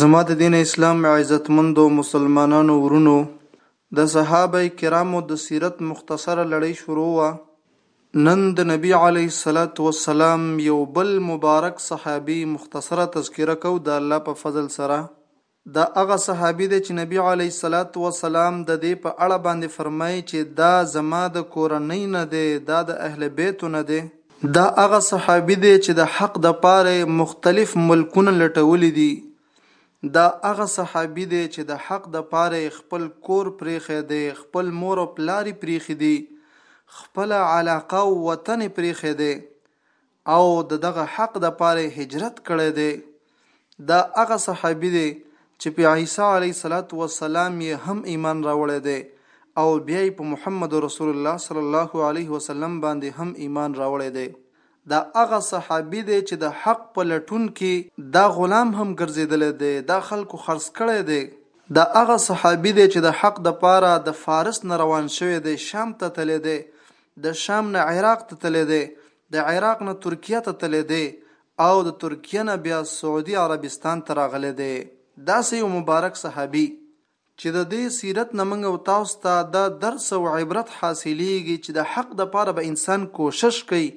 زما د دین اسلام عزتمندو مسلمانانو ورونو! د صحابه کرامو د سیرت مختصره لړۍ شروع وه. نن د نبي علیه الصلوة والسلام یو بل مبارک صحابي مختصره تذکره کوو د الله په فضل سره. دا هغه صحابي دی چې نبي علیه الصلوة والسلام د دې په اړه باندې فرمایي چې دا زما د کورنۍ نه دی، دا د اهل بیتو نه دی. دا هغه صحابي دی چې د حق د پاره یې مختلف ملکونه لټولي دي، دا هغه صحابي دی چې د حق د پاره یې خپل کور پرېښی دی، خپل مور او پلار یې پرېښي دي، خپله علاقه او وطن یې پرېښی دی او د دغه حق د پاره یې هجرت کړی دی. دا هغه صحابي دی چې په عیسی علیه صلات و سلام یې هم ایمان راوړی دی او بیا یې په محمد رسول الله صلی الله علیه وسلم باندې هم ایمان راوړی دی دا هغه صحابي دی چې د حق په لټون کې دا غلام هم ګرځېدلی دی دا خلکو خرڅ کړی دی دا هغه صحابي دی چې د حق د پاره د فارس نه روان شوی دی شام ته تللی دی د شام نه عراق ته تللی دی د عراق نه ترکیه ته تللی دی او د ترکیه نه بیا سعودي عربستان ته راغلی دی داسې یو مبارک صحابي چې د دې سیرت نه موږ او تاسو ته دا درس او عبرت حاصلیږي چې د حق د پاره به انسان کوشش کوي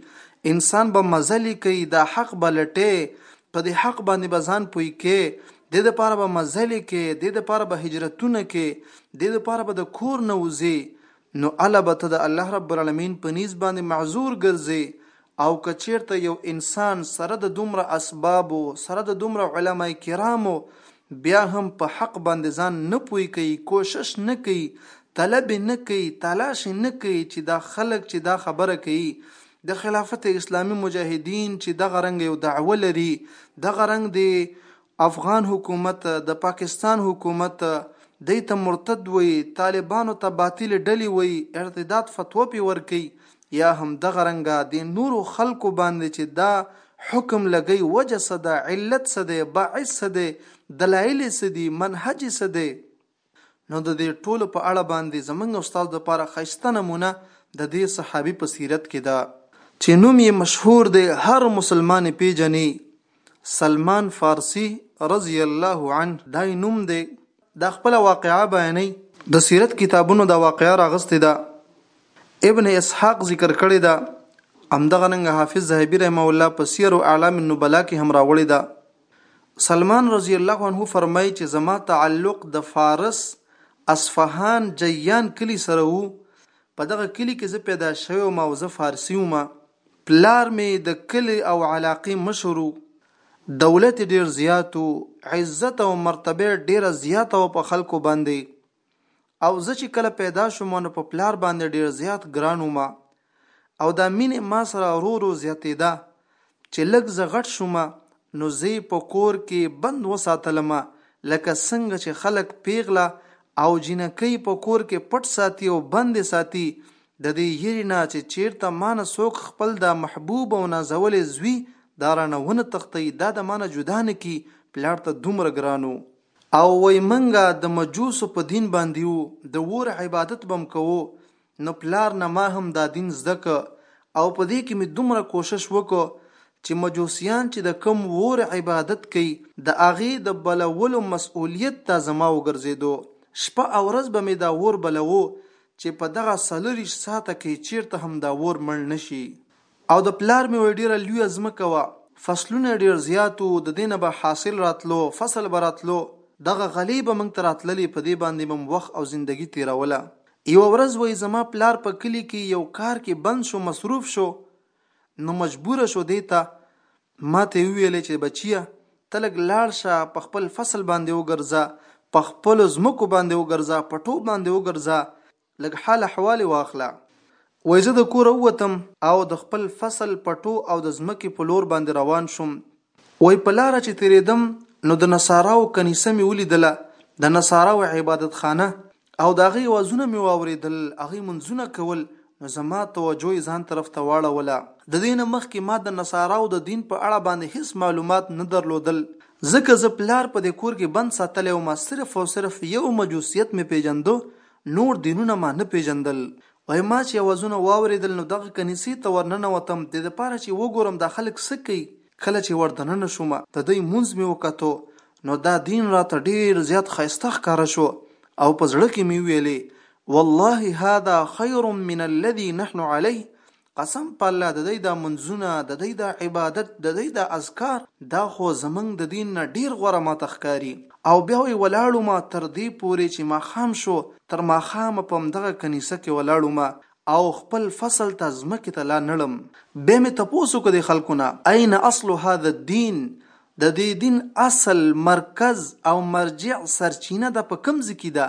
انسان به مزلې کوي دا حق به لټې په دې حق باندې به ځان پوي کې د دې لپاره به مزلې کې د دې لپاره به هجرتونه کې د دې لپاره به د کور نه وځي نو اله به ته د الله رب العالمين په نيز باندې معذور ګرځې او که چېرته يو انسان سره د دومره اسبابو سره د دومره علماء کرامو بيا هم په حق باندې ځان نه پوي کوي کوشش نه کوي طلب نه کوي تلاش نه کوي چې دا خلک چې دا خبره کوي د خلافت اسلامي مجاهدين چې دغه رنګ یو دعوه لري دغه رنګ دی افغان حکومت د پاکستان حکومت دی ته مرتد وایی طالبانو ته باطلی ډلی وایی ارتداد فتوا پی ورکی یا هم دغه رنګه دی نورو خلکو باندی چی دا حکم لګی وجه څه ده علت څه دی باعث څه دی دلایل یی څه دی منهج یی څه دی. نو د دې ټولو په اړه باندې زمونږ او ستاسو لپاره ښایسته نمونه د دې صحابي په سیرت کې ده. چې نوم یې مشهور دی هر مسلمان یې پېژني، سلمان فارسي رضی الله عنه دا یې نوم دی، دا خپله واقعه بیانوي، د سیرت کتابونو دا واقعه راغستې ده، ابن اسحاق ذکر کړې ده، همدغه رنګه حافظ ذهبي رحمه الله په سیر اعلام النبلاء کې هم راوړې ده. سلمان رضی الله عنه فرمایي چې زما تعلق د فارس اصفهان جیان کلی سره وو په دغه کلی کې زه پیدا شوی وم او زه فارسی وم پلار می د کلی او علاقې مشر وو دولت ډیر زیات عزت او مرتبه ډیره زیاته او په خلکو باندې او زه چې کله پیدا شوم نو په پلار باندې ډیر زیات ګران وم او دا مینه ما سره ورو ورو زیاتېده چې لږ زه غټ شوم نو زه په کور کې بند وساتلم لکه څنګه چې خلک پیغله او جینکۍ په کور کې پټ ساتي او بندې ساتي د دې یری نه چې چیرته مانه څوک خپل دا محبوب او نازولې زوی دا رانه ونه تختی دا د مانه جدا نه کی پلار ته دومره ګرانو او وایي مونږ د مجوسو په دین باندې یو د اور عبادت به هم کوو نو پلار نه ما هم دا دین زده که او په دې کې مې دومره کوشش وکړ چې مجوسیان چې د کوم اور عبادت کوي د هغې د بلولو مسؤلیت دا زما وګرځیدو شپه او ورځ به مې دا اور بلوو چې په دغه څلور ویشت ساعته کښې چیرته هم دا اور مړ نشي. او د پلار مې وای ډېره لویه ځمکه وه، فصلونه یې ډېر زیات وو، د دې نه به حاصل راتلو، فصل به راتلو، دغه غلې به موږ ته راتللې، په دې باندې به مو وخت او زندګي تېروله. یوه ورځ وای زما پلار په کلي کې یو کار کې بند شو، مصروف شو، نو مجبور شو دې ته ما ته یې وویل چې بچیه! ته لږ لاړ شه، په خپل فصل باندې وګرځه، په خپلو ځمکو باندې وګرځه، پټو باندې وګرځه، لږ حال احوال یې واخله. وایي زه د کوره ووتم او د خپل فصل، پټو او د ځمکې په لور باندې روان شوم. وایي په لاره چې تېرېدم نو د نصاراوو کنیسه مې ولیدله، د نصاراوو عبادت خانه او د هغوی اوازونه مې واورېدل، هغوی لمونځونه کول، نو زما توجه یې ځان طرف ته واړوله. د دې نه مخکې ما د نصاراوو د دین په اړه باندې هېڅ معلومات نه درلودل، ځکه زه پلار په دې کور کې بند ساتلی وم، صرف او صرف یو مجوسیت مې پېژنده، نور دینونه ما نه پیژندل وای ما چې اوازونه واوریدل نو دغه کنیسې ته ور ننوتم دې لپاره چې وګورم دا خلک څه کوي کله چې ور دننه شوم د دوی مونځ مې وکتو نو دا دین راته ډیر زیات ښایسته ښکاره شو او په زړه کې مې ویلې والله هذا خیر من الذي نحن علیه قسم په الله د دی دا منځونه د دی دا عبادت د دی دا اذکار دا خو زمونږ د دین نه ډیر غوره ماته ښکاری او بیا وی ولاړو ما تر دی پوری چی ماښام شو تر ماښامه په همدغه کنیسه کی ولاړو ما او خپل فصل ته ځمکی ته لا نړم بیا می تپوس وکړ دی خلکو نه این اصل هذا الدین د دی دین اصل مرکز او مرجع سرچینه دا په کوم ځای کی ده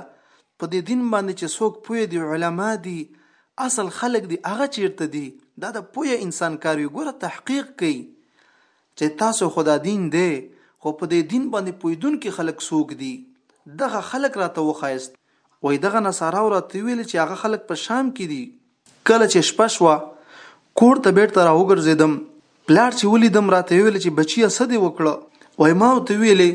په دی دین باندی چی څوک پوه دی علما دی اصل خلک دی هغه چیرته دی دا د پوهه انسان کار وي ګوره تحقیق کوي چې تاسو خدا دین دی خو په دې دین باندې پویدونکي خلک څوک دي دغه خلک راته وخایست وای دغه نصاراو راته ویل چې هغه خلک په شام کې دي کله چې شپه شوه کور ته بیرته راوګرځیدم پلار چې ولیدم راته ویل چې بچیه څه دی وکړه وای ما ورته ویلې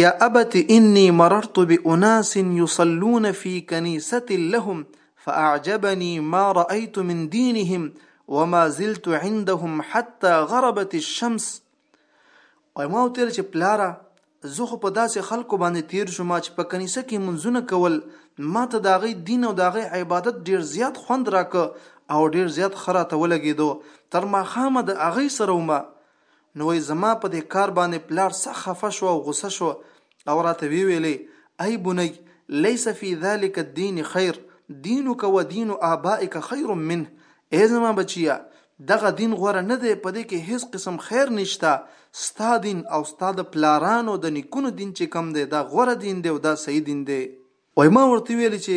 یا ابت انی مررت باناس یصلون فی کنیسه لهم فاعجبني ما رايت من دينهم وما زلت عندهم حتى غربت الشمس وای ما وتل چې پلاره زه خو په داسې خلکو باندې تیر شوم چې په کنیسه کې منځونه کول ما ته د هغې دین او د هغې عبادت ډیر زیات خوند راکه او ډیر زیات ښه راته ولګېدو تر ماښامه د هغې سره ومه نو وایي زما په دې کار باندې پلار سخت خفه شو او غوسه شو او راته وی ویلې ای بنی ليس في ذلك الدين خير دينك ودين آبائك خير منه ای زما بچیا دغه دین غوره نه دی په دې کې هیڅ قسم خیر نشته ستا دین او ستا د پلارانو د نیکونو دین چې کم دی دا غوره دین دی او دا صحیح دین دی وای ما ورته ویل چې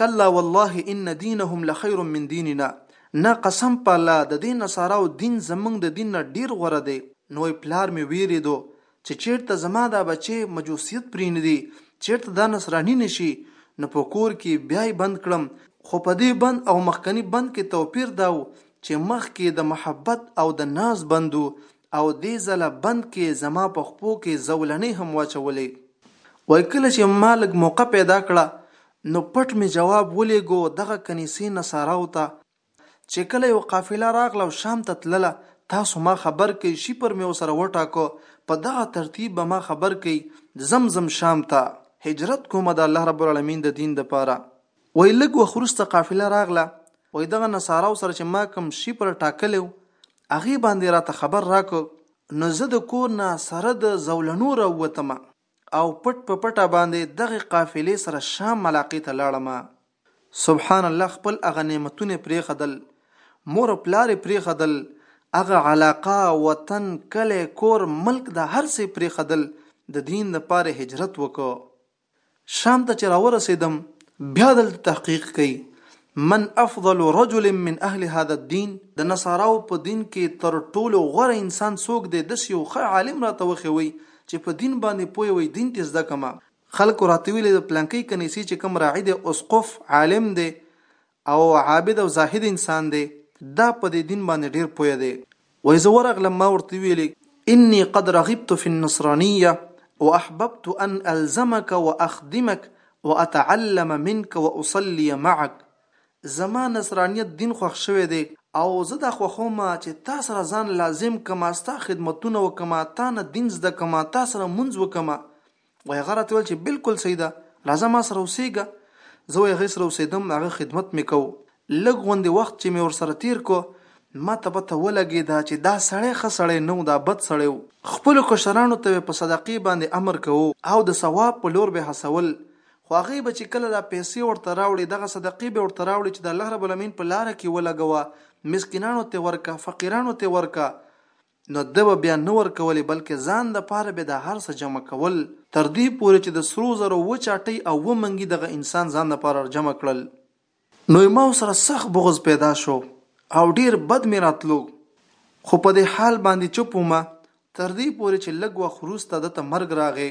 کلا والله ان دینهم لخیر من دیننا، نه قسم په الله ددې نصاراو دین زمونږ د دین نه ډیر غوره دی، نوی پلار مې ویریدو چې چیرته زما دا بچی مجوسیت پرینیدي، چیرته دا نصرانی نشي نو په کور کې بیا یې بند کړم، خو په دې بند او مخکني بند کې توپیر دا و چې مخکې د محبت او د ناز بند و او دې ځله بند کې زما په خپو کې زولنې هم واچولې. وایي کله چې ما لږ موقع پیدا کړه نو پټ مې جواب ولېږو دغه کنیسې نصاراو ته چې کله یو قافله راغله او شام ته تلله تاسو ما خبر کړئ شي پر مې ورسره وټاکو په دغه ترتیب به ما خبر کړئ ځم ځم شام ته هجرت کومه د الله رب العالمین د دین د پاره وای لګ وخرسته قافله راغله وای دغه نصاراو سره چې ما کوم شي پر ټاکلو هغه باندې راته خبر راکو نو زه د کور نه سره د زولنو راووتم او پټ په پټه باندې دغې قافلې سره شام ملاقې ته لاړم. سبحان الله خپل هغه نعمتونه پرېښدل، مور او پلار یې پرېښدل، هغه علاقه، وطن، کلی، کور، ملک دا هر څه یې پرېښدل، د دین لپاره یې هجرت وکړ. شام ته چې راورسېدم بیا دلته تحقیق کوي، من افضل رجل من اهل هذا الدين د نصاراو په دین کې تر ټولو غوره انسان څوک دی داسې یو ښه عالم راته وښیوئ چې په دین باندې پوه وي دین ترې زده کړم خلکو راته ویلي د پلانکۍ کنیسې چې کوم راعي دی اسقف عالم دی او عابد او زاهد انسان دی دا په دې دین باندې ډېر پوه دی وایي زه ورغلم ما ورته ویلي اني قد رغبت في النصرانيه واحببت ان الزمک واخدمک واتعلم منک واصلي معک زما نصرانیت دین خوښ شوی دی او زه دا خوښوم چې تا سره ځان لازم کړم ستا خدمتونه وکړم تا نه دین زده کړم تا سره لمونځ وکړم وای هغه راته ویل چې بالکل صحیح ده راځه ما سره اوسېږه زه وای هغې سره اوسېدم هغه خدمت مې کو لږ غوندې وخت چې مې ورسره تیر کو ما ته پته ولګېده چې دا سړی ښه سړی نه و دا بد سړی و خپلو کشرانو ته به په صدقې باندې امر کوو او د ثواب په لور به هڅول خو هغې به چې کله دا پیسې ورته راوړې دغه صدقې به ورته راوړې چې د الله رب العالمین په لاره کې ولګوه مسکینانو ته ورکه فقیرانو ته ورکه نو ده به بیا نه ورکولې بلکې ځان د پاره به دا هر څه جمع کول تر دې پورې چې د سرو زرو و چاټۍ او و منګي دغه انسان ځان د پاره رجمع کړل. نو ما ورسره سخت بغض پیدا شو او ډېر بد مې راتلو خو په دې حال باندې چوپ ومه تر دې پورې چې لږ وخت وروسته ده ته مرګ راغې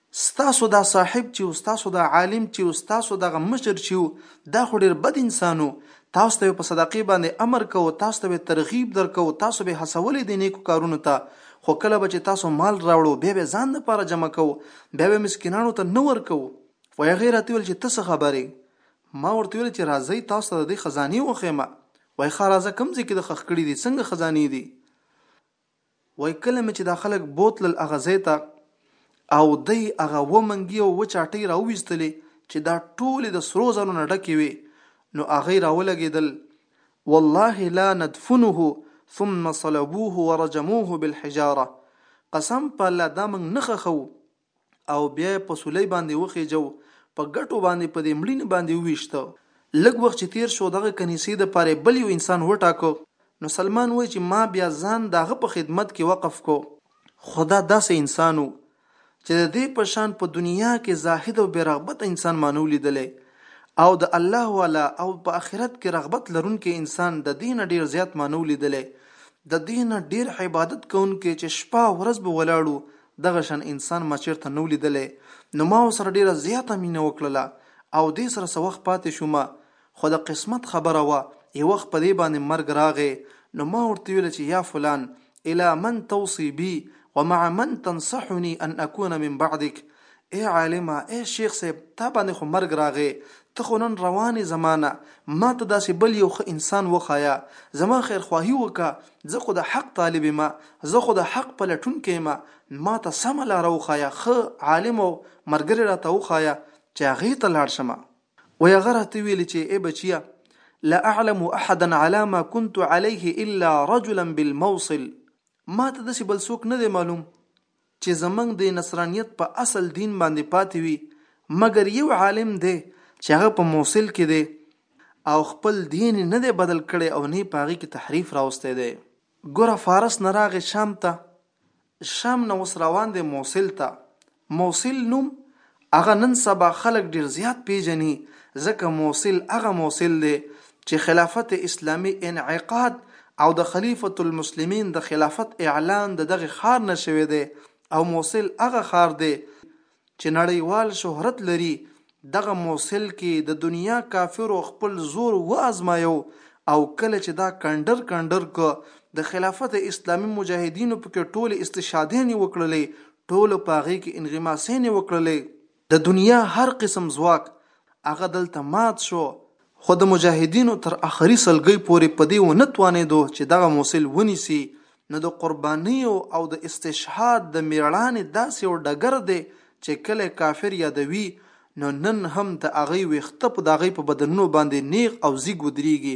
ستاسو دا صاحب چې و، ستاسو دا عالم چې و، ستاسو دغه مشر چې و، دا خو ډېر بد انسان و، تاسو ته به په صدقې باندې امر کوو، تاسو ته به ترغیب درکوو، تاسو به هڅولې دې نېکو کارونو ته، خو کله به چې تاسو مال راوړو، بیا به ځان لپاره جمع کوو، بیا به مسکینانو ته نه ورکوو. و هغې راته وویل چې ته څه خبر یې؟ ما ورته وویل چې راځئ تاسو ته د دې خزانې وښیم. وایي ښه راځه کوم ځای کې دې ښخ کړي دي، څنګه خزانې دي؟ وایي کله مې چې دا خلک بوتلل هغه ځای ته او دی هغه و منګي او و چاټۍ راوویستلې چې دا ټولې د سرو زرو نه ډکې وې نو هغه راولګېدل والله لا ندفنه ثم صلبوه ورجموه بالحجاره قسم په الله دا موږ نه خخو او بیا یې په سولۍ باندې وخېجو، په ګټو باندې په دې مړینې باندې وویشته. لږ وخت چې تېر شو دغه کنیسې دپاره یې بل یو انسان وټاکه، نو سلمان وایي چې ما بیا ځان د هغه په خدمت کې وقف کړ، خو دا داسې انسان و چې د دې په شان په دنیا کې زاهد او بې رغبته انسان ما نه و لیدلی او د الله والا او په اخرت کې رغبت لرونکی انسان د دې نه ډېر زیات ما نه و لیدلی، د دې نه ډېر عبادت کوونکی چې شپه او ورځ به ولاړ و دغه شان انسان ما چېرته نه و لیدلی، نو ما ورسره ډېره زیاته مینه وکړله او دې سره څه وخت پاتې شوم، خو د قسمت خبره وه، یو وخت په دې باندې مرګ راغی، نو ما ورته وویل چې یا فلان، الی من توصی بی ومع من تنصحنی ان اکون من بعدک، ای عالمه، ای شیخ صاحب، تا باندې خو مرګ راغی، ته خو نن روان یې، زما نه، ما ته داسې بل یو ښه انسان وښایه، زما خیرخواهي وکړه، زه خو د حق طالب يمه زه خو د حق پلټونکی يمه ماته سمه لاره وښايه ښه عالم او مرګری راته وښايه چې هغه ته لاړ شمه وای هغه راته ويلي چې اي بچيه لا اعلم احدا على ما كنت عليه الا رجلا بالموصل ماته داسې بل څوک نه دی معلوم چې زمونږ د نصرانیت په اصل دین باندې پاتې وي مګر یو عالم دی چې هغه په موصل کې دی او خپل دین یې نه دی بدل کړی او نه یې په هغې کې تحریف راوستی دی ګوره فارس نه راغی شام ته شام نه اوس روان دی موصل ته موصل نوم هغه نن سبا خلک ډېر زیات پېژني، ځکه موصل هغه موصل دی چې خلافت اسلامي انعقاد او د خلیفة المسلمین د خلافت اعلان د دغه ښار نه شوی دی او موصل هغه ښار دی چې نړیوال شهرت لري، دغه موصل کې د دنیا کافرو خپل زور وازمایو او کله چې دا کنډر کنډر کړ، د خلافت اسلامي مجاهدینو پکې ټولې استشهادیانې وکړلې، ټولو په هغې کې انغماسېنې وکړلې، د دنیا هر قسم ځواک هغه دلته مات شو، خو د مجاهدینو تر اخري سلګۍ پورې په دې ونه توانېدو چې دغه موصل ونیسي، نو د قربانیو او د استشهاد د مېړانې داسې یو ډګر دی چې کله یې کافر یادوي نو نن هم د هغوی وېښته په د هغوی په بدنونو باندې نېغ او زیږ ودرېږي،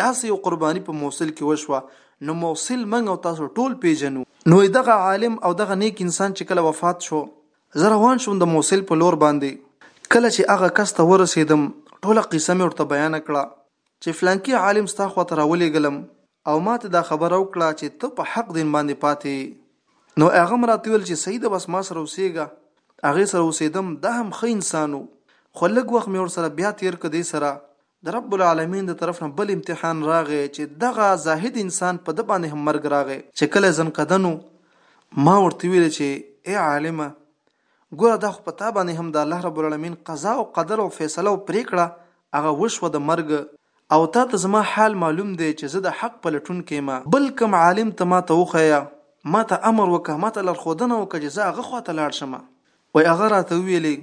داسې یو قرباني په موصل کې وشوه، نو موصل موږ او تاسو ټول پېژنو. نو دغه عالم او دغه نېک انسان چې کله وفات شو، زه روان شوم د موصل په لور باندې، کله چې هغه کس ته ورسېدم، ټوله قصه مې ورته بیان کړه چې فلانکي عالم ستا خوا ته راولېږلم، او ماته دا خبره وکړه چې ته په حق دين باندې پاتې يې نو هغه هم راته ويل چې صحيح ده بس ما سره اوسېږه هغې سره اوسېدم دا هم ښه انسان و خو لږ وخت مې ورسره بيا تېر کړ دې سره د رب العالمين د طرف نه بل امتحان راغی چې دغه زاهد انسان په ده باندې هم مرګ راغی چې کله ځنکدن و ما ورته ويل چې اې عالمه ګوره دا خو په تا باندې هم د الله رب العالمين قضا او قدر او فيصله او پريکړه هغه وشوه د مرګ او تا ته زما حال معلوم دی چې زه د حق پلټونکی يم بل کوم عالم ته ما ته وښيه ما ته امر وکړه ما ته لارښودنه وکړه چې زه هغه خوا ته لاړ شم وای هغه راته وويلې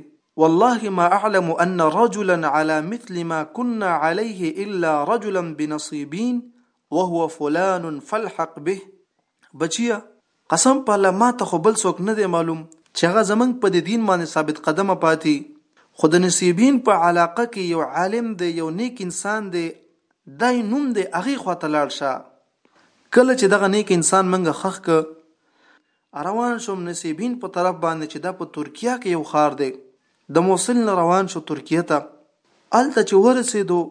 والله ما اعلم ان رجلا على مثل ما كنا عليه الا رجلا بنصيبين وهو فلان فالحق به بچیه قسم په الله ماته خو بل څوک نه دی معلوم چې هغه زمنګ په دې دین باندې ثابت قدمه پاتې خو د نصیبین په علاقه کې یو عالم دی یو نیک انسان دی دای نوم دی هغه خواته لاړ شه کله چې دغه نیک انسان منګه خخ ک روان شوم نصیبین په طرف باندې چې دا په ترکیه کې یو خار دی د موصل نه روان شو ترکیه ته الته چې ورسېدو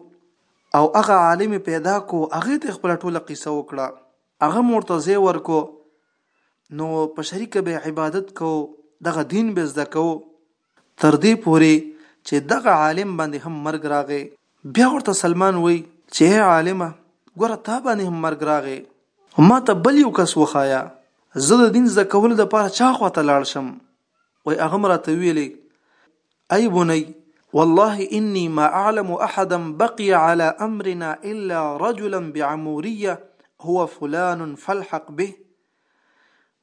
او هغه عالم پیدا کو هغه ته خپل ټوله قصه وکړه هغه مور ته ځای ورکو نو په شریکه به عبادت کو دغه دین به زده کو تر دې پوري چې دغه عالم باندې هم مرګ راغی بیا ورته سلمان وای چې عالمه ګوره تا باندې هم مرګ راغی ما ته بل یو کس وخایا زه د دین زده کولو لپاره چا خواته لاړ شم وای هغه مو راته ویلې، ای بنی! والله اني ما اعلم احدا بقي على امرنا الا رجلا بعموريه هو فلان فالحق به،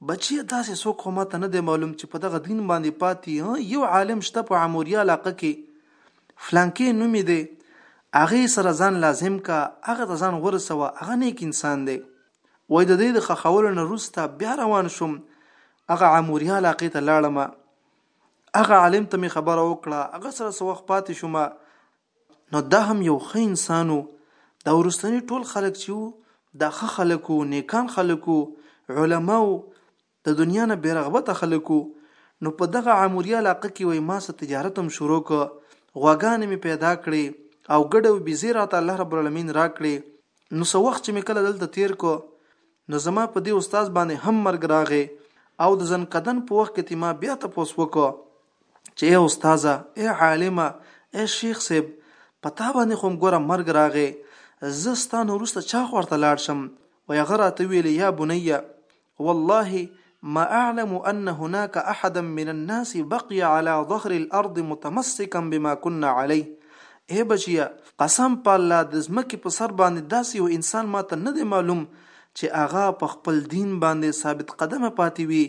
بچیه داسې څوک خو ماته نه دی معلوم چې په دغه دین باندې پاتې ها یو عالم شته په عموريه علاقه کې فلانکې نومې دی هغه سره ځان لازم کا هغه ته ځان ورسوه هغه نیک انسان دی. وای د دې د خخولو نه روسته بیا روان شوم هغه عموریا علاقې ته لاړم هغه عالم ته می خبره وکړه هغه سره سو وخت پاتې شوم نو دا هم یو ښه انسانو دا ورستنی ټول خلک چې دا ښه خلکو نیکان خلکو علماو د دنيا نه بې رغبته خلک وو، نو په دغه عاموريه علاقه کې وای ما څه تجارت هم شروع کړ، غواګانې مې پيدا کړې او ګډه او بيزې راته الله رب العلمين راکړې، نو څه وخت چې مې کله دلته تېر کړ، نو زما په دې استاد باندې هم مرګ راغی او د ځنکدن په وخت کښې ما بيا تپوس وکړ چې اې استاده، اې عالمه، اې شيخ صيب، په تا باندې خو هم ګوره مرګ راغی، زه ستا نه وروسته چا خواته لاړ شم؟ وای هغه راته ويلې يا بنيه! والله ما اعلم ان هناک احدا من الناس بقی علی ظهر الارض متمسکا بما کنا علیه ای بچیه قسم په الله د ځمکې په سر باندې داسې یو انسان ما ته نه دی معلوم چې هغه په خپل دین باندې ثابت قدمه پاتې وي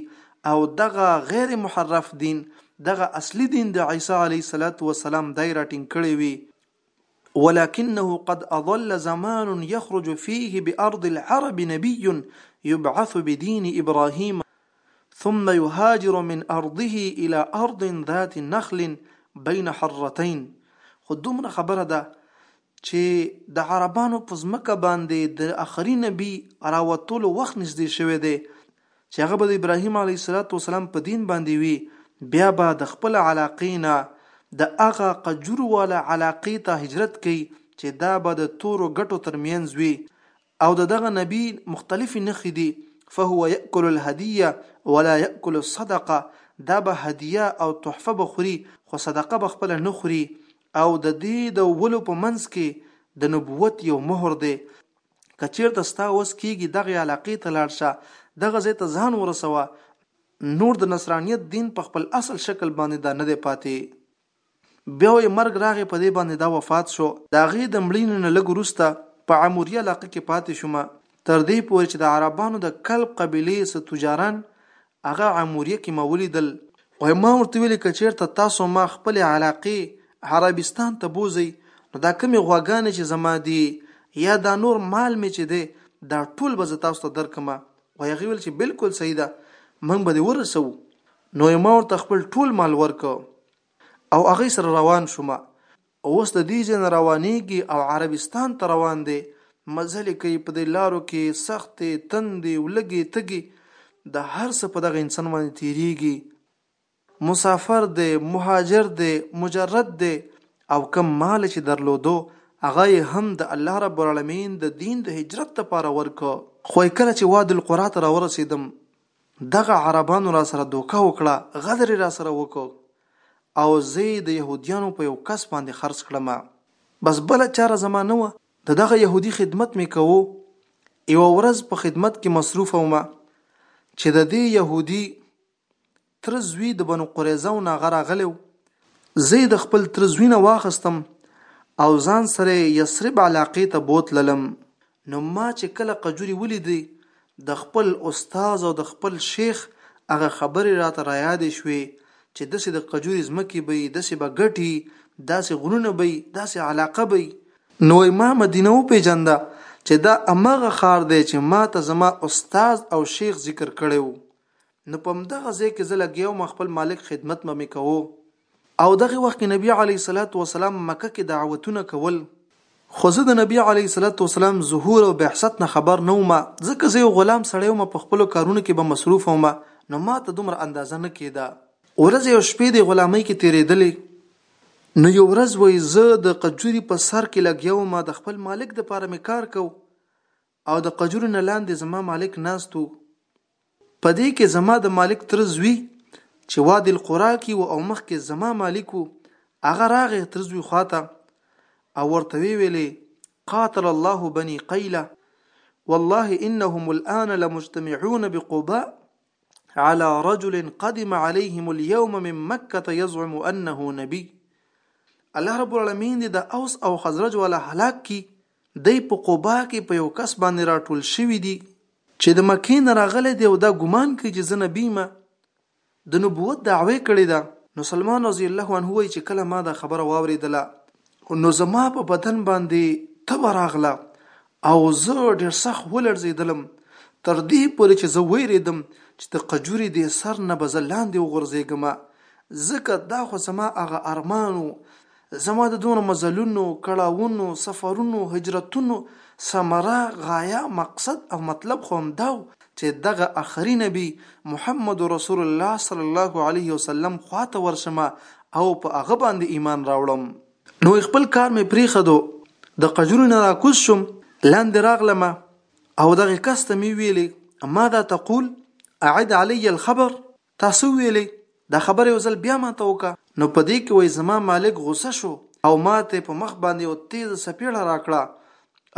او دغه غیر محرف دین دغه اصلي دین د عیسی علیه السلام دی راټینګ کړی وي ولکنه قد اظل زمان یخرج فیه بأرض العرب نبی یبعث بدین ابراهیم ثم یهاجر من ارضه الی ارض ذات نخل بین حرتین خو دومره خبره ده چې د عربانو په ځمکه باندې د اخري نبي راوتلو وخت نږدې شوی دی چې هغه به د ابراهیم علیه السلام په دین باندې وي بیا به د خپل علاقې نه د هغه قجور والا علاقې ته هجرت کوي چې دا به د تورو ګټو ترمنځ وي او د دغه نبی مختلفې نښې دي فهو یاکل الهدیه ولا یاکل الصدقه دا به هدیه او تحفه بخوري خو صدقه به خپل نه خوري او د دې د ولو په منځ کې د نبوت یو مهر دی که چیرته ستا وس کیږي دغه علاقې ته لاړ شه دغه ځای ته ځان ورسوه نور د نصرانیت دین په خپل اصل شکل باندې دا نه دی پاتې بیا یې مرګ راغی په دې باندې دا وفات شو د هغې د مړینې نه لږ وروسته په عموري علاقه کې پاتې شوم تر دې پورې چې د عربانو د کلب قبیلې څه تجاران هغه عموریه کې ما ولیدل او ما ورته ویل که چیرته تاسو ما خپل علاقې عربستان ته بوزئ نو دا کومې غواګانې چې زما دي یا دا نور مال مې چې دی دا ټول به زه تاسو ته درکم او هغه ویل چې بالکل صحیح ده موږ به دې ورسوو نو ما ورته خپل ټول مال ورکړ او هغه سره روان شوم اوس د دې ځای نه روانېږي او عربستان ته روان دی، مزلې کوي، په دې لارو کې سختې، تندې، ولږې، تږې، د هر څه په دغه انسان باندې تېرېږي، مسافر دی، مهاجر دی، مجرد دی او کوم مال چې درلودو، هغه یې هم د الله رب العالمین د دین د هجرت لپاره ورکړ. خو کله چې وادي القرا ته راورسېدم، دغه عربانو راسره دوکه وکړه، غدر یې راسره وکړ او زه یې د یهودیانو په یو کس باندې خرڅ کړم. بس بله چاره زما نه وه، د دغه یهودي خدمت مې کوو، یوه ورځ په خدمت کې مصروف وم چې د دې یهودي تره زوی د بنو قریظه و نه هغه راغلی و، زه یې د خپل تره زوی نه واخستم او ځان سره یې یثرب علاقې ته بوتللم، نو ما چې کله قجوري وليدې د خپل استاد او د خپل شيخ هغه خبرې راته رايادې شوې چې دسې د قجوري ځمکې به يې دسې به ګټي داسې غرونه به يې داسې علاقه به يې نو وايي ما مدينه وپېژنده چې دا هماغه ښار دی چې ما ته زما استاد او شيخ ذکر کړی و نو په همدغه ځای کې زه لګيا وم خپل مالک خدمت به مې کوو. او دغه وخت کې نبي عليه الصلاة والسلام مکه کې دعوتونه کول خو زه د نبي عليه الصلاة والسلام ظهور او بعثت نه خبر نه وم ځکه زه يو غلام سړی وم په خپلو کارونو کې به مصروف وم نو ماته دومره اندازه نه کېده ورځې او شپې دې غلامۍ کې تېرېدلې نو يو ورځ وي زه د قجوري په سر کې لګيا وم د خپل مالک دپاره مې کار کو او د قجورو نه لاندې زما مالک ناست و، په دې کې زما د مالک تره زوی چې وادي القرا کې و او مخکې زما مالک و هغه راغی تره زوی خواته او ورته وی ویلې قاتل الله بني قيله والله انهم الان لمجتمعون بقباء على رجل قدم عليهم اليوم من مكه يزعم انه نبي الله رب العالمین دې د اوس او خزرج والا هلاک کی دی په قباء کې په یو کس باندې راټول شوي دي چې د مکې نه راغلی دی او دا ګمان کوي چې زه نبی یم د نبوت دعوه کړې ده نو سلمان رضی الله عنه وایي چې کله ما دا خبره واورېدله نو زما په بدن باندې تبه راغله او زه ډېر سخت ولړزېدلم تر دې پورې چې زه وېرېدم چې د قجوري دې سر نه به زه لاندې وغورځېږم ځکه دا خو زما هغه ارمان و زما د دومره مزلونو، کړاوونو، سفرونو، هجرتونو ثمره، غایه، مقصد او مطلب خو همدا و چې دغه اخري نبي محمد رسول الله صلی الله علیه وسلم خوا ته ورشم او په هغه باندې ایمان راوړم. نو خپل کار مې پرېښدو، د قجرونو نه راکوز شوم، لاندې راغلم او دغه کس ته مې وویل، ماذا تقول؟ اعد علی الخبر؟ تا څه وویلی دا خبره یو ځل بیا ماته وکړه نو په دې کې وایي زما مالک غوسه شو او ماته په مخ باندې یو تیزه څپیړه راکړه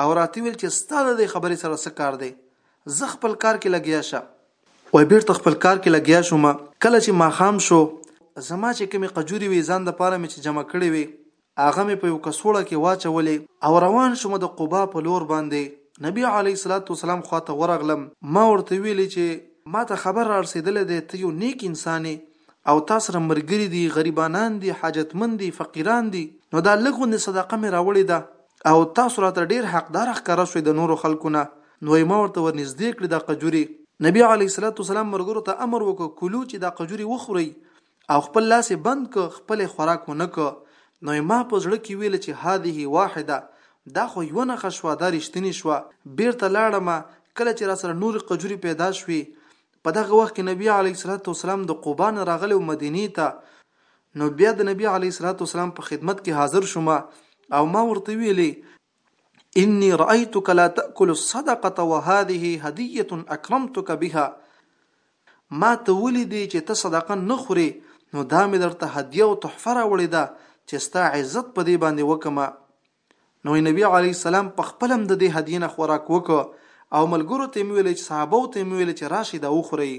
او راته ویل چې ستا د دې خبرې سره څه کار دی ځه خپل کار کې لګیا شه وایي بیرته خپل کار کې لګیا شوم کله چې ماښام شو زما چې کومې قجورې وې ځان د پاره مې چې جمع کړې وې هغه مې په یو کڅوړه کې واچولې او روان شوم د قباء په لور باندې نبی علیه الصلوة والسلام خواته ورغلم ما ورته ویلې چې ماته خبر رارسیدلی دی ته یو نیک انسان یې او تا سره ملګري دي غریبانان دي حاجتمند دي فقیران دي نو دا لږ غوندې صدقه مې راوړې ده او تاسو راته ډیر حقدار ښکاره شوئ د نورو خلکو نه نو ما ورته ورنږدې کړې دا قجورې نبی علیه الصلوة والسلام ملګرو ته امر وکړ کلو چې دا قجورې وخورئ او خپل لاس یې بند کړ، خپل یې خوراک ونه کړ، نو یې ما په زړه کې ویل چې هذه واحده، دا خو یوه نښه شوه، دا رښتینې شوه، بېرته لاړم، کله چې راسره نورې قجورې پیدا شوې، په دغه وخت کې نبي علیه الصلوة والسلام د قبا نه راغلی و مدینې ته، نو بیا د نبي علیه الصلوة والسلام په خدمت کې حاضر شوم او ما ورته وویل اني رايتك لا تاكل الصدقه وهذه هديه اكرمتك بها ما ته ولیدې چې ته صدقه نه خورې نو دا مې درته هدیه او تحفه راوړې ده چې ستا عزت په دې باندې وکمه نو نبی علی السلام په خپل هم د دې هدینه خوراک وکړ او ملګرو ته ویل چې صحابه ته ویل چې راشي دا وخوري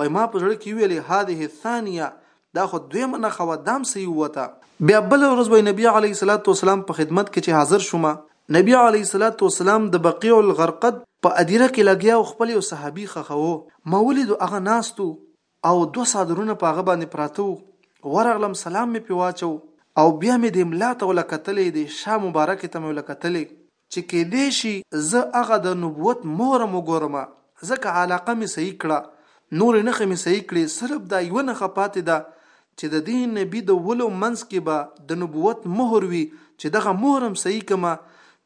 وای ما په زړه کې ویلې هذه الثانیه دا خو دویمه نخه وه دام صحیح ووته. بیا بله ورځ وای نبی علیه الصلوة والسلام په خدمت کې چې حاضر شوم نبی علیه الصلوة والسلام د بقیع الغرقد په ادیره کې لګیا او خپل یو صحابي ښخوه ما ولیدو هغه ناست و او دوه څادرونه په هغه باندې پراته وو ورغلم سلام مې پرې واچو او بیا مې دې ملا ته وله کتلې دې شا مبارکې ته مې وله کتلې چې کېدای شي زه هغه د نبوت مهرم وګورم، ځکه علاقه مې صحیح کړه، نورې نښې مې صحیح کړې، صرف دا یوه نښه پاتې ده چې د دې نبي د ولو منځ کې به د نبوت مهر وي، چې دغه مهرم صحیح کړم،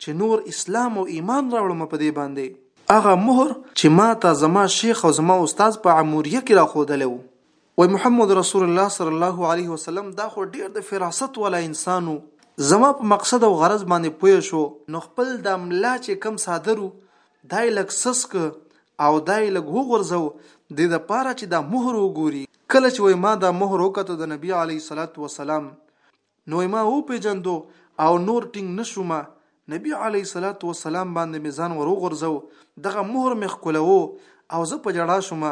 چې نور اسلام او ایمان راوړم په دې باندې. هغه مهر چې ماته زما شیخ او زما استاد په عموریه کې راښودلی و، وای محمد رسول الله صلی الله علیه وسلم دا خو ډیر د فراست والا انسانو زما په مقصد او غرض باندې پوه شو نو خپل د ملا چې کم صادرو دای لګ سسک او دای لګ وغورځو د دې لپاره چې دا مهر وګوري کله چې وای ما دا مهر وکړو د نبی علی صلوات و سلام نو ما وپېژندو او نور ټینګ نه شوم، نبي علیه الصلوة والسلام باندې مې ځان ور وغورځو، دغه مهر مې ښکلوو او زه په ژړا شوم،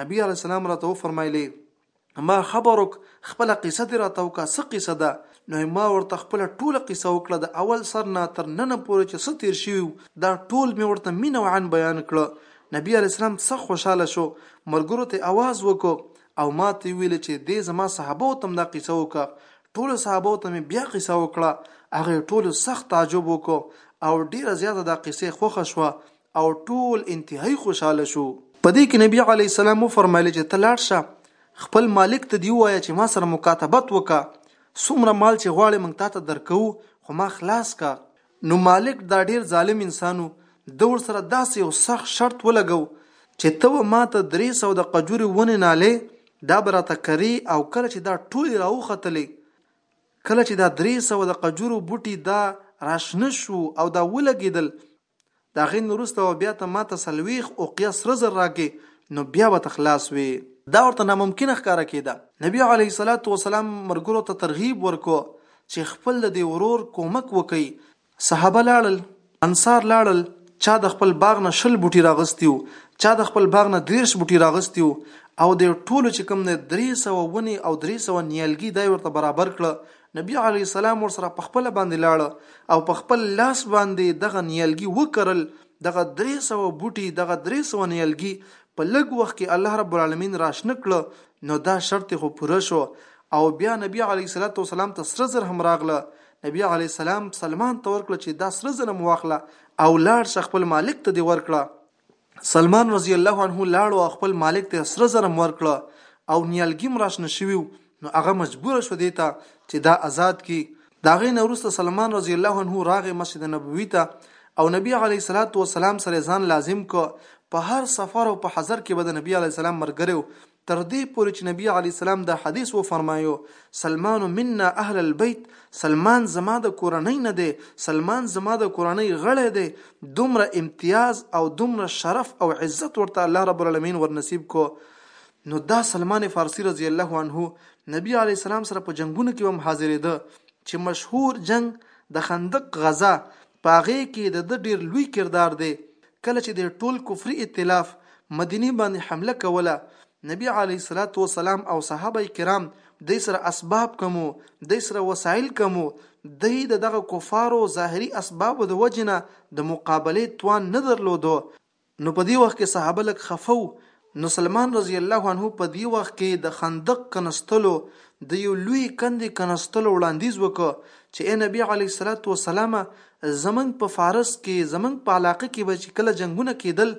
نبي علیه السلام راته وفرمایلې، ما خبرک، خپله قصه دې راته وکړه، څه قصه ده؟ نو ما ورته خپله ټوله قصه وکړه، د اول سر نه تر ننه پورې چې څه تېر شوي وو، دا ټول مې ورته مینه وعن بیان کړه، نبي علیه السلام سخت خوشحاله شو، ملګرو ته یې اواز وکړ، او ما ته ویل چې دې زما صحابو تم دا قصه وکړه ټول صحابو ته مې بیا قصه وکړه هغه ټول سخت تعجب وکړو او ډیره زیاته دا قصه خوښه شو او ټول انتهایی خوشاله شو په دې کې نبی علی السلام و فرمایله چې تلاړ شه خپل مالک ته دی وایا چې ما سره مکاتبت وکا څومره مال چې غواړې مونږ تاته درکو خو ما خلاص کا نو مالک دا ډېر ظالم انسان و، ده ورسره داسې یو سخت شرط ولګو چې ته به ماته درې سوه د قجورې ونې نالې، دا به راته کرې او کله چې دا ټولې راوختلې، کله چې دا درې سوه د قجورو بوټي دا راشنه شو او دا ولګېدل، د هغه نه وروسته به بیا ته ما ته څلوېښت اوقیه سره زر راکړې، نو بیا به ته خلاص وې. دا ورته ناممکنه ښکاره کېده. نبي علیه الصلوة والسلام ملګرو ته ترغیب ورکړ چې خپل د دې ورور کومک وکړئ. صحابه لاړل، انصار لاړل، چا د خپل باغ نه شل بوټي راغستي وو، چا د خپل باغ نه دېرش بوټي راغستي وو او د ټولو چې کوم دی درې سوه ونې او درې سوه نیالګي دا یې ورته برابر کړل، نبي عليه السلام ورسره په خپله باندې لاړ او په خپل لاس باندې دغه نیالګي وکرل دغه درې سوه بوټي دغه درې سوه نیالګي په لږ وخت کې الله رب العالمین راشنه کړ نو دا شرط خو پوره شو او بیا نبی علیه الصلاة والسلام ته سره زر هم راغله نبی علیه السلام سلمان ته ورکړه چې دا سره زر هم واخله او لاړ شه خپل مالک ته دې ورکړه سلمان رضی الله عنه لاړو او خپل مالک ته سره زرم ورکړه او نیالګیم راشنه شویو نو هغه مجبور شو دیتا چې دا آزاد کی داغه نه ورسته سلمان رضی الله عنه راغه مسجد نبوی ته او نبی علی صلوات و سلام سره ځان لازم کو په هر سفر او په حضر کې به د نبی علی سلام مرګره تر دې پورې چې نبي علیه السلام دا حدیث وفرمایو، سلمان منا اهل البیت، سلمان زما د کورنۍ نه دی، سلمان زما د کورنۍ غړی دی، دومره امتیاز او دومره شرف او عزت ورته الله رب العالمین ورنصیب کړو، نو دا سلمان فارسي رضی الله عنه نبي علیه السلام سره په جنګونو کې به هم حاضرېده چې مشهور جنګ د خندق غزا په هغې کې د ده ډېر لوی کردار دی، کله چې دې ټول کفري ائتلاف مدینې باندې حمله کوله نبي علیه الصلوة والسلام او صحابه کرام دی سره اسباب کم وو، دی سره وسایل کم وو، دی د دغه کفارو ظاهري اسبابو د وجې نه د مقابلې توان نه درلودو، نو په دې وخت کې صحابه لږ خفه وو، نو سلمان رضی الله عنه په دې وخت کې د خندق کنستلو د یو لویې کندې کنستلو وړاندیز وکړ چې ای نبی علیه الصلوة والسلامه! زمونږ په فارس کې، زمونږ په علاقه کې به چې کله جنګونه کیدل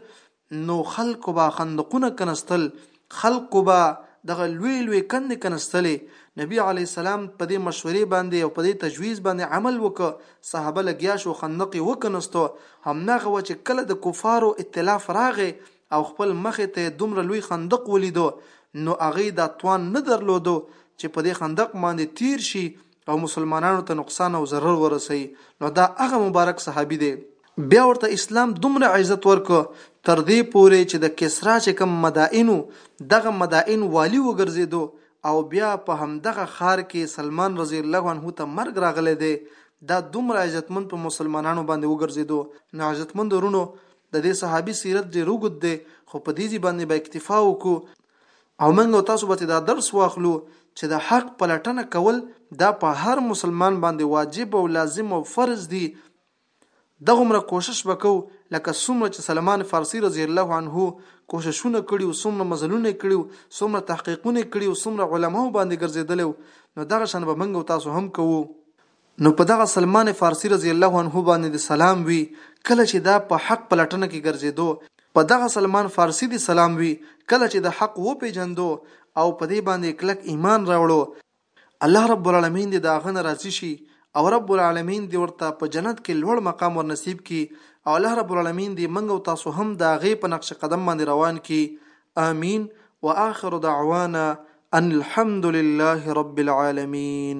نو خلکو به خندقونه کنستل خلقو به دغه لوی لوی کندې کنستلې نبی علی السلام په دې مشورې باندې او په دې تجویز باندې عمل وکړ صحابه لګیا شو خندق یې وکنستو همنغه و چې کله د کفارو اتلاف راغی او خپل مخ ته دومره لوی خندق ولیدو نو هغه دا توان نه درلودو چې په دې خندق باندې تیر شي او مسلمانانو ته نقصان او ضرر ورسوي نو دا هغه مبارک صحابي دی بیا ورته اسلام دومره عزت ورکو تر دې پورې چې د کسرا چې کوم مدائنو دغه مدائن والي وګرځیدو او بیا په همدغه خار کې سلمان رضی الله عنه ته مرګ راغلی دی دا دومره عزتمن په مسلمانانو باندې وګرځیدو نو عزتمن ورونو د دې صحابي سیرت ډیر وګد دی خو په دې باندې به اکتفا وکړو او موږ او تاسو به ترې دا درس واخلو چې د حق پلټنه کول دا په هر مسلمان باندې واجب او لازم او فرض دي دغومره کوشش وکړو لکه څومره چې سلمان فارسی رضی الله عنه کوششونه کړي او څومره مزلونه کړي او څومره تحقیقونه کړي او څومره علماو باندې ګرځېدلی نو دغه شان به موږ او تاسو هم کوو نو په دغه سلمان فارسي رضي الله عنه باندې دې سلام وي، کله چې دا په حق په لټنه کې ګرځېدو، په دغه سلمان فارسي دې سلام وي، کله چې د حق وپېژندو او په دې باندې يې کلک ايمان راوړو، الله رب العالمين دې د هغه نه راضي شي او رب العالمين دې ورته په جنت کې لوړ مقام ورنصيب کړي او الله رب العالمين دې موږ او تاسو هم د هغۀ په نقش قدم باندې روان کړي. آمين. وآخر دعوانا ان الحمدلله رب العالمين.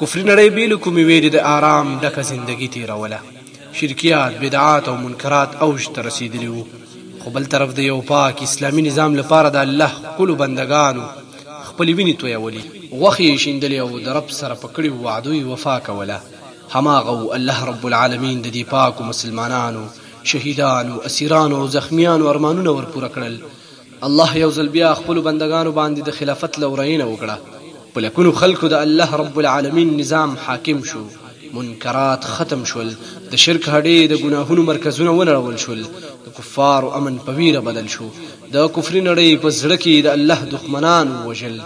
کفري نړۍ بې له کومې وېرې د آرام ډکه زندګي تېروله. شرکیات، بدعات او منکرات اوج ته رسېدلي وو، خو بل طرف د یو پاک اسلامي نظام لپاره د الله ښکلو بندګانو خپلې وینې تویولې، غوښې یې شیندلې او د رب سره په کړیو وعدو یې وفا کوله، هماغه و الله رب العالمین د دې پاکو مسلمانانو، شهیدانو، اسیرانو او زخمیانو ارمانونه ورپوره کړل. الله یو ځل بیا خپلو بندګانو باندې د خلافت لورینه وکړه، په لکونو خلکو د الله رب العالمین نظام حاکم شو، منکرات ختم شول، د شرک هډې د ګناهونو مرکزونه ونړول شول، د کفارو امن په ویره بدل شو، د کفري نړۍ په زړه کې د الله دښمنان ووژل،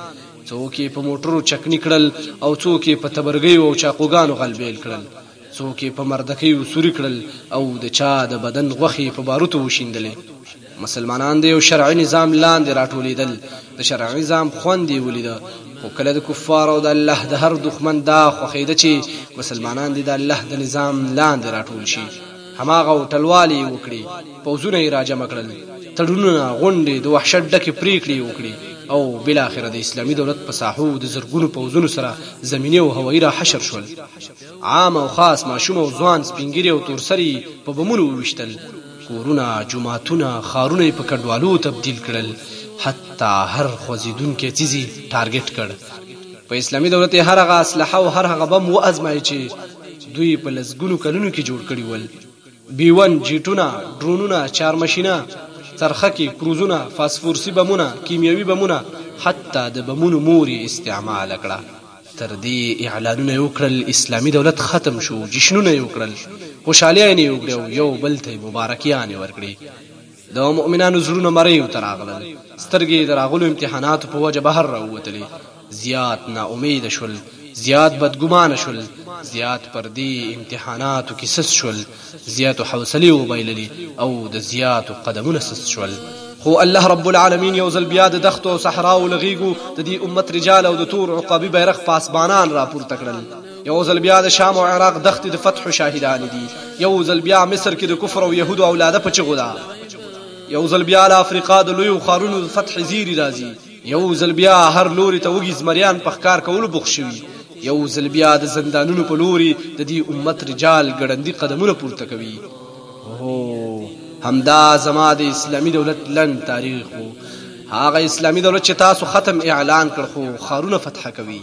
څوک یې په موټرو چکني کړل او څوک یې په تبرګیو او چاقوګانو غلبیل کړل. څوک یې په مردکیو سوري کړل او د چا د بدن غوښې یې په باروتو وشیندلې. مسلمانان د یو شرعي نظام لاندې راټولېدل، د شرعي نظام خوند یې ولیده، خو کله د کفارو او د الله د هر دښمن دا خوښېده چې مسلمانان دې د الله د نظام لاندې راټول شي، هماغه و ټلوالې یې وکړې، پوځونه یې راجمع کړل، تړونونه، غونډې، د وحشت ډکې پرېکړې یې وکړې او بالاخره د اسلامي دولت په ساحو د زرګونو پوځونو سره زمیني او هوایي راحشر شول. عام او خاص ماشوم او ځوان سپینګیري او تورسري په بمونو وویشتل کورونه جوماتونه ښارونه یې په کډوالو تبدیل کړل حتی هر خوځېدونکی څیز یې ټارګټ کړ په اسلامي دولت یې هر هغه اسلحه او هر هغه بم وازمایه چې دوی په لسګونو کلونو کې جوړ کړي ول بیون جیټونه ډرونونه چارمشینه څرخکې کروزونه فاسفورسي بمونه کیمیاوي بمونه حتی د بمونو مور یې استعمال کړه تر دې یې اعلانونه یې وکړل، اسلامي دولت ختم شو، جشنونه یې وکړل، خوشحالیانې یې وکړې او یو بل ته یې مبارکیانې ورکړې. د مؤمنانو زړونه مریو ته راغلل، سترګې یې د راغلو امتحاناتو په وجه بهر راووتلې، زیات نا امیده شول، زیات بدګمانه شول، زیات پر دې امتحاناتو کې سست شول، زیاتو حوصلې وبایللې او د زیاتو قدمونه سست شول. خو الله رب العالمین یو ځل بیا د دښتو او صحراوو له غیږو د دې امت رجال او د تور عقابي بیرغ پاسبانان راپورته کړل. یو ځل بیا د شام او عراق دښتې د فتحو شاهدانې دي. یو ځل بیا مصر کې د کفر او یهودو او لاده په چغو ده. یو ځل بیا له افریقا د لویو ښارونو د فتحې زیري راځي. یو ځل بیا هر لوري ته وږي زمریان په ښکار کولو بوخت شوي، یو ځل بیا د زندانونو په لوري د دې امت رجال ګړندي قدمونه پورته کوي. هو! همدا زما د اسلامي دولت لنډ تاریخ و. هغه اسلامي دولت چې تاسو ختم اعلان کړ خو ښارونه فتح کوي.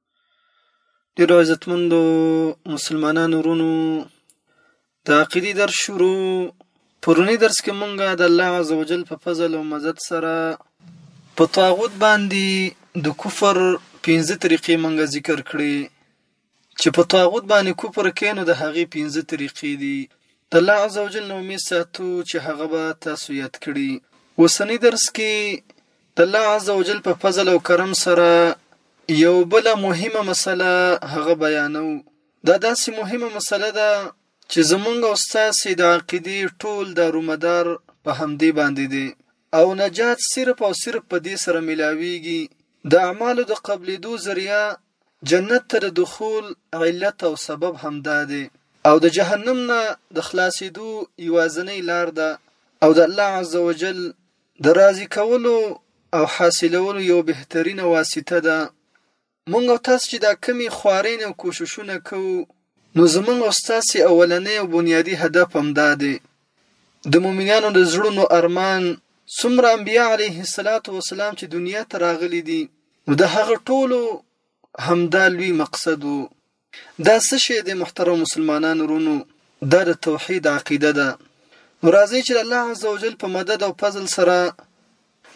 ډیرو عزتمندو مسلمانانو ورونو د عقیدې درس شروع پرونی درس کې مونږه د الله عزوجل په فضل او مدد سره په طاغوت باندې د کفر پنځه طریقې مونږه ذکر کړې چې په طاغوت باندې کفر کینو د هغې پنځه طریقې دي د الله عزوجل نو می ساتو چې هغه به تاسو یاد کړي وسنی درس کې د الله عزوجل په فضل او کرم سره یو بل مهمه مسله هغه بیانو دا داسې مهمه مسله ده چې زمونږ او ستاسې د عقیدې ټول دارومدار په همدې باندې دی او نجات صرف او صرف په دې سره ملاویږي د اعمالو د قبلېدو ذریعه جنت ته د دخول علت او سبب همدا دی او د جهنم نه د خلاصېدو یوازنۍ لار ده او د الله عزوجل د راضي کولو او حاصلولو یو بهترینه واسطه ده مونږ او تاسو چې دا کمی خوارین او کوششونه کوو نو زمونږ او تاسو اولنې او بنیادی هدف هم دا دی د مؤمنانو د زړونو ارمان څومره انبیا علیه الصلاۃ والسلام چې دنیا ته راغلي دي نو د هغه ټولو همدا لوی مقصد وو دا څه شی دی محترم مسلمانان ورونو دا د توحید عقیده ده نو راځئ چې الله عزوجل په مدد او فضل سره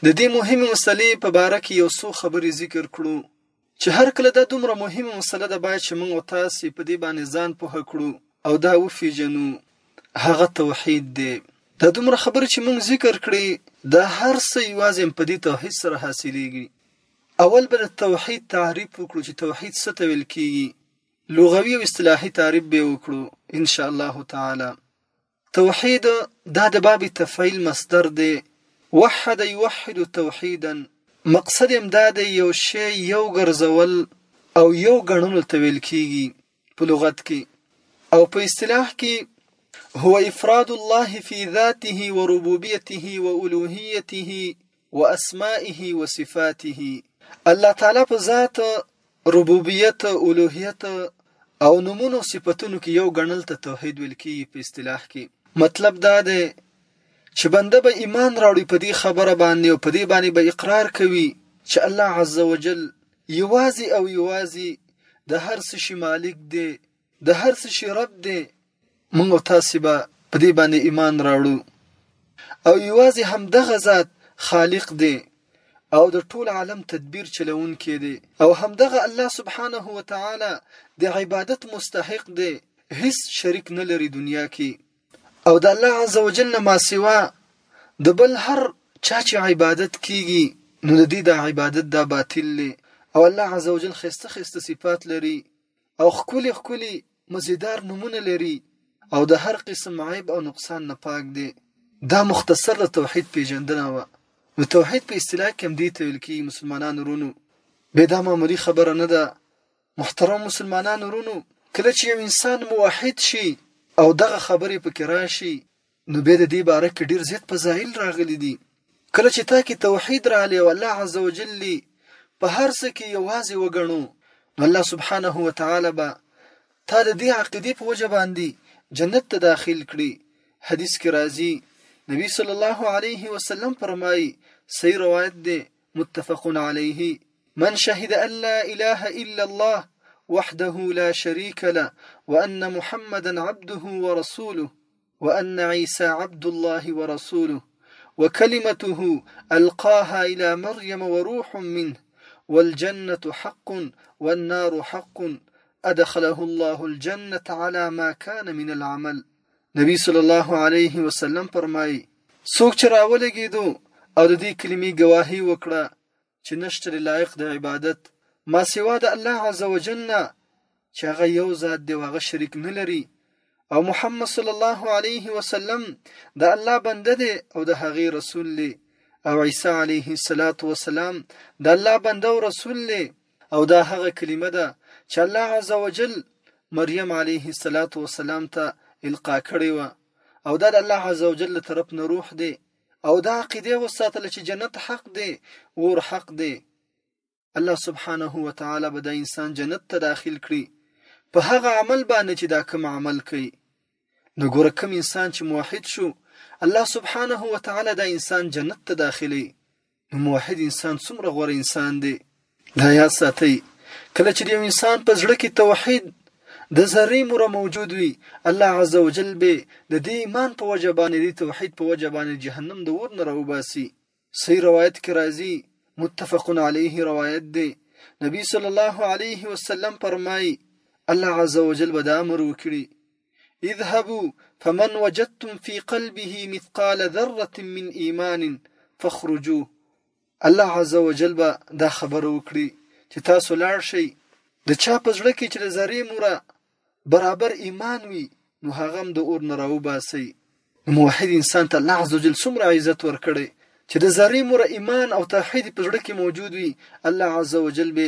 د دې مهمې مسلې په باره کې یو څو خبرې ذکر کړو چې هر کله دا دومره مهمه مسله ده باید چې موږ تاسو په دې باندې ځان پوه کړو او دا وفیجنو هغه توحید دی دا دومره خبرې چې موږ ذکر کړې دا هر څه یوازې په دې توحید سره حاصلېږي اول به د توحید تعریف وکړو چې توحید څه ته ویل کیږي لغوي او اصطلاحي تعریف به وکړو ان شاء الله تعالی توحید دا د باب تفعیل مصدر دی وحد یوحد توحیدا مقصد هم دا دی یو شی یو ګرځول او یو ګڼلو ته ویل کیږي په لغت کې او په اصطلاح کې هو افراد الله في ذاته وربوبيته والوهيته واسمائه وصفاته الله تعالی په ذات ربوبیت اولوهیت او نمونو صفاتونو کې یو ګڼل ته توحید ویل کیږي په اصطلاح کې مطلب دا دی چې بنده به ایمان راوړي په دې خبره باندې او په دې باندې به اقرار کوي چې الله عزوجل یوازې او یوازې د هر څه شي مالک دی د هر څه شي رب دی موږ تاسو به په دې باندې ایمان راوړو او یوازې هم دغه ذات خالق دی او د ټول عالم تدبیر چلوونکی دی او هم دغه الله سبحانه و تعالی د عبادت مستحق دی هیڅ شریک نه لري دنیا کې او د الله عز وجل نه ما سوا د بل هر چا چې عبادت کیږي نو د دې د عبادت دا باطل دی او الله عز وجل خسته خسته صفات لري او خکلی خکلی مزیدار نمونه لري او د هر قسم عیب او نقصان نه پاک دی دا مختصر د توحید پیژندنه و نو توحید په اصطلاح کې هم دی ته ویل کیږي مسلمانانو رونو به دا معمولی خبره نه ده محترم مسلمانان ورونو کله چې یو انسان موحد شي او دغه خبرې پکې راشي نو به د دې باره کې ډیر زیات فضایل راغلي دي کله چې تا کې توحید رااله او الله عزوجل په هر څه کې یوازې وګڼو نو الله سبحانه و تعالی به تا د دې عقیدې په وجه باندې جنت ته داخل کړي حدیث کې راځي نبی صلی الله علیه وسلم فرمایي صحیح روایت دی متفق علیه من شهد ان لا اله الا الله وحده لا شريك له وأن محمدا عبده ورسوله وأن عيسى عبد الله ورسوله وكلمته ألقاها إلى مريم وروح منه والجنة حق والنار حق أدخله الله الجنة على ما كان من العمل نبی صلی الله علیه وسلم فرمایي څوک چې راولګېدو او د دې کلمې ګواهي وکړه چې نشته لایق د عبادت ما سوا د الله عزوجل نه چې هغه یو ذات دی هغه شریک نه لري او محمد صلی الله علیه وسلم د الله بنده دی او د هغې رسول دی او عیسی علیه السلام د الله بنده او رسول دی او دا هغه کلمه ده چې الله عزوجل مریم علیه السلام ته القا کړې و او دا د الله عزوجل له طرف نه روح دی او دا عقیده وساتله چې جنت حق دی ور حق دی الله سبحانه و تعالی به دا انسان جنت ته داخل کړي په هغه عمل باندې چې دا کوم عمل کوي نو ګوره کوم انسان چې موحد شو الله سبحانه و تعالی دا انسان جنت ته داخلي نو موحد انسان څومره غوره انسان دی دا یاد ساتئ کله چې یو انسان په زړه کې توحید د ذرې مره موجود وي الله عزوجل به د دې ایمان په وجه باندې د توحید په وجه باندې جهنم د ور نه راوباسي صحیح روایت کې راځي متفق علیه روایت دی نبی صلی الله علیه وسلم فرمایي الله عزوجل به دا امر وکړي اذهبوا فمن وجدتم في قلبه مثقال ذره من ايمان فخرجوا الله عز وجل به دا خبره وکړي چې تاسو لاړ شئ د چا په زړه کې چې د ذرې موره برابر ایمان وي نو هغه هم د اور نه راوباسي موحد انسان ته الله عز وجل څومره عزت ورکړي چې د ذرې مور ایمان او توحید په زړه کې موجود وي الله عزوجل به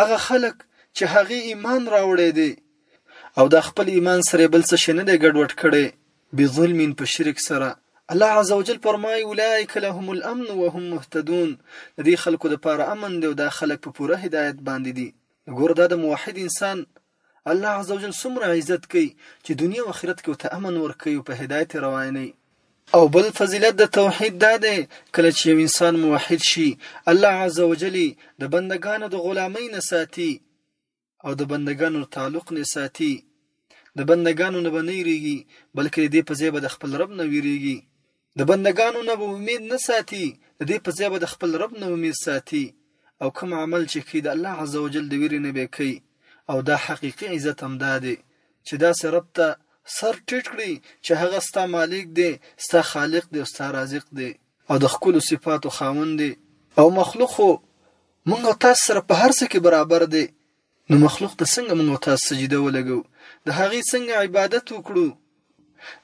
هغه خلک چې هغې ایمان راوړی دی او دا خپل ایمان سره بل څه شي نه دی ګډوډ کړي بظلم په شرک سره الله عزوجل فرمایي اولئک لهم الامن وهم مهتدون د دې خلکو لپاره امن دی او دا خلک په پوره هدایت باندې دي ګور دا د موحد انسان الله عزوجل څومره عزت کوي چې دنیا او آخرت کې ورته امن ورکوي او په هدایت رواني او بل فضیلت د توحید دا دی کله چې یو انسان موحد شي الله عزوجل د بندگانو د غلامۍ نه ساتي او د بندگانو تعلق نه ساتي د بندگانو نه بنېریږي بلکې دې په ځای به د خپل رب نه ویریږي د بندګانو نه به امید نه ساتي د دې په ځای به د خپل رب نه امید ساتي او کوم عمل چې کوي د الله عزوجل د ویرې نه به کوي او دا حقیقي عزت هم دا دی چې داسې رب ته سر ټیټ کړي چې هغه ستا مالک دی ستا خالق دی او ستا رازق دی او د خپل صفاتو خاوند دی او مخلوق خو موږ تاسو سره په هر څه کې برابر دی نو مخلوق ته څنګه موږ تاسو سجده ولګو د هغې څنګه عبادت وکړو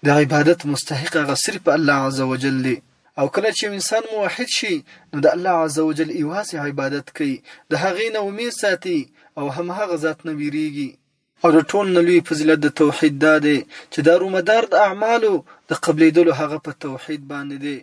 د عبادت مستحق هغه صرف الله عزوجل دی او کله چې انسان موحد شي نو د الله عزوجل ایوازې عبادت کوي د هغې نه امید ساتي او هم هغه ذات نه ویریږي او د ټول نه لوی فضیلت د توحید دا دی چې دارومدار د اعمالو د قبلېدلو هغه په توحید باندې دی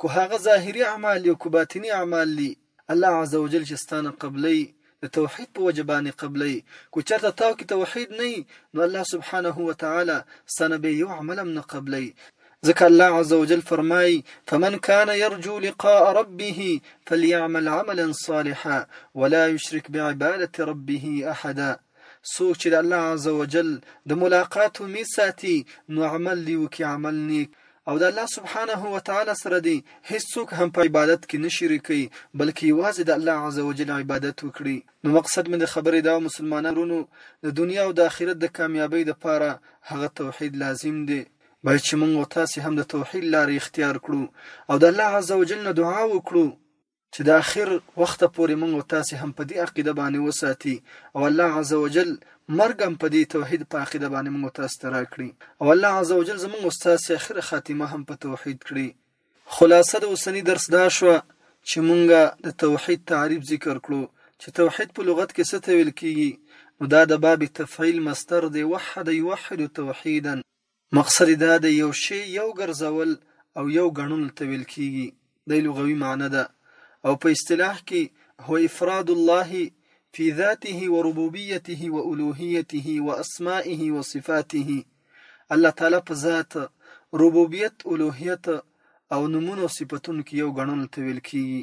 کو هغه ظاهري اعمال دي او کو باطني اعمال دي الله عز وجل چې ستانه قبلي د توحید په وجه باندې قبلي کو چرته تاو کې توحید نه نو الله سبحانه و تعالی ستانه به یو عمل هم نه قبلي ځکه الله عز وجل فرمایي فمن كان يرجو لقاء ربه فليعمل عملا صالحا ولا يشرك بعباده ربه احدا څوک چې د الله عز وجل د ملاقات امید ساتي نو عمل دی وکړي عمل نیک او د الله سبحانه وتعالی سره دي هيڅ څوک هم په عبادت کي نه شريکوي بلکي يوازي د الله عزوجل عبادت وکړي نو مقصد مي د خبري داو مسلمانانو ورونو د دنيا او د اخرت د کاميابۍ د پاره هغه توحيد لازم دي بايد چي موږ او تاسي هم د توحيد لاري اختيار کړو او د الله عزوجل نه دعا وکړو چې د اخر وخته پورې موږ او تاسې هم په دې عقیده باندې وساتي او الله عزوجل مرګ هم په دې توحید په عقیده باندې موږ او تاسې ته راکړي او الله عزوجل زموږ او تاسې اخره خاتمه هم په توحید کړي خلاصه د اوسنی درس دا شو چې مونږه د توحید تعریف ذکر کړو چې توحید په لغت کې څه ته ویل کیږي نو دا د باب تفعیل مصدر دی وحد یوحد توحیدا مقصد یې دا دی، یو شی یو ګرځول او یو ګڼلو ته ویل کېږي، دی لغوي معنی ده او په اصطلاح کې هو افراد الله فی ذاته و ربوبیته و الوهیته و اسمائه و صفاته الله تعالی په ذات، ربوبیت، الوهیت او نمونو او صفتونو کې یو ګڼلو ته ویل کېږي.